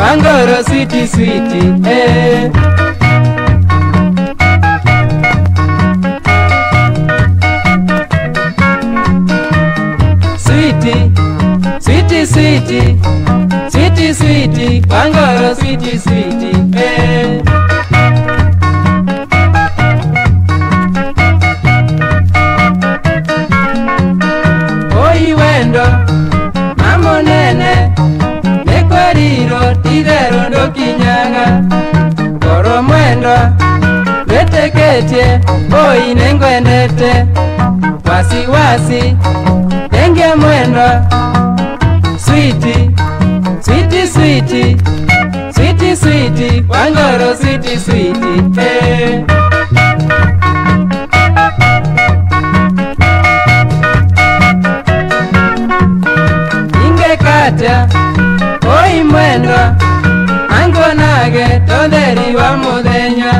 angara siti siti e siti siti siti siti siti angara siti siti e eh. ngetye boyine wasi wasi denge mwendwa switi switi switi switi switi wangoro switi switi hey. Eh. oi oimwendwa angonage todheri wa muthenya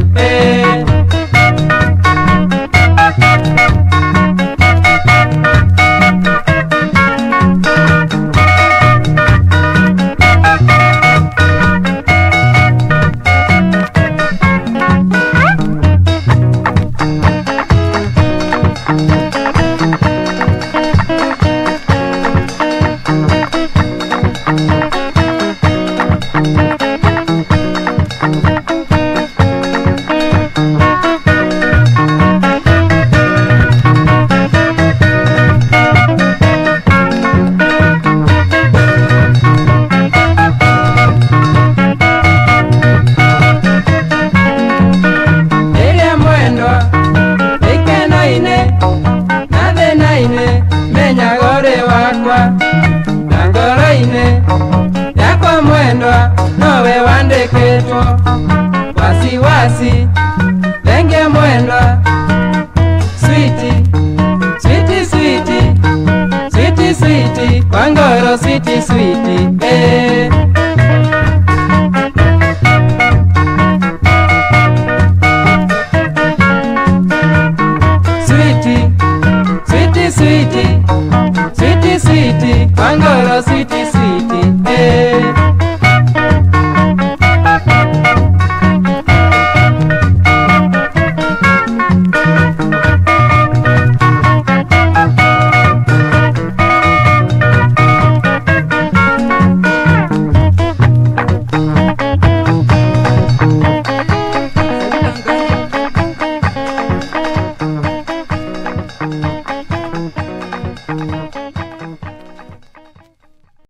Thank you. andeketwa wasiwasi lenge mwendwa switi switi switi switi switi kwangoro switi switi eh. Switi, switi, switi, kwangoro, switi, switi.